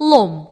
لوم.